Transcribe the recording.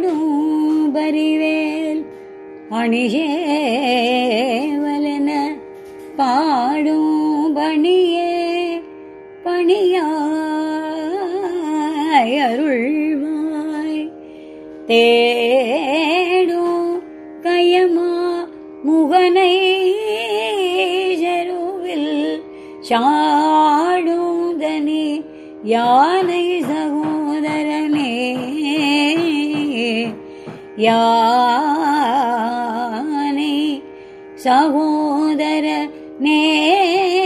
ஆடும் பரிவேல் அணியேவலென பாடும் பணியே பணியாய் அருள்வாய். தேடும் கயமா முகனை ஜருவில் சாடுதனி யானை சகோ याने सहोदर ने